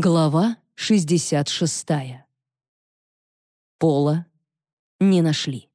Глава 66. Пола не нашли.